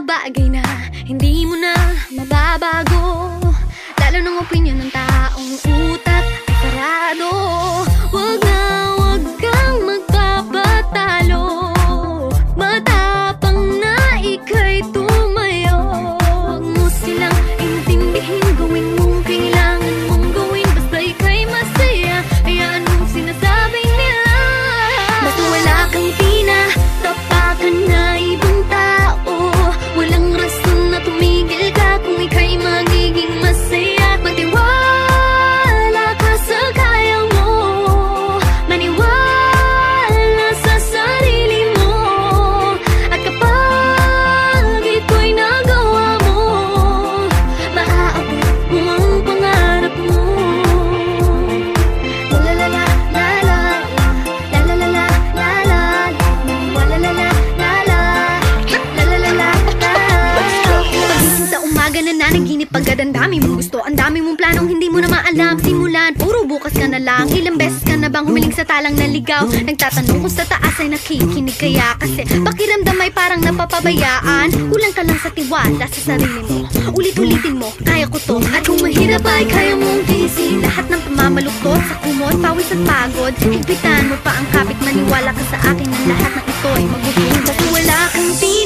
mga bagay na hindi mo na mababago. Lalo ng opinion ng taong utak. Umaga na nanaginip agad. Ang dami mong gusto Ang dami mong planong hindi mo na maalam Simulan, puro bukas ka na lang. Ilang beses ka na bang humiling sa talang naligaw? Nagtatanong kung sa taas ay nakikinig kaya. Kasi pakiramdam ay parang napapabayaan. Kulang ka lang sa tiwala sa sarili mo. Ulit-ulitin mo, kaya ko to. At kung mahirap ay kaya mong gising Lahat ng pamamaluktot sa kumot, pawis at pagod. Higpitan mo pa ang kapit Maniwala ka sa akin ng lahat ng ito'y magugulang Kasi wala kang tingin